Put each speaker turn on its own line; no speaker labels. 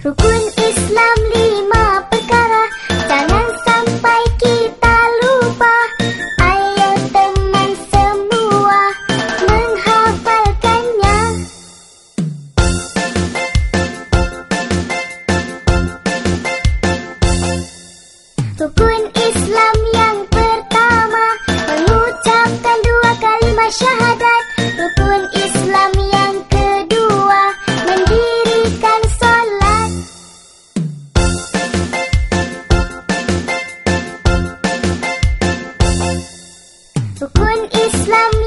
Rukun Islam lima perkara. Jangan sampai kita lupa. Ayo teman semua menghafalkannya. Rukun Islam Rukun Islam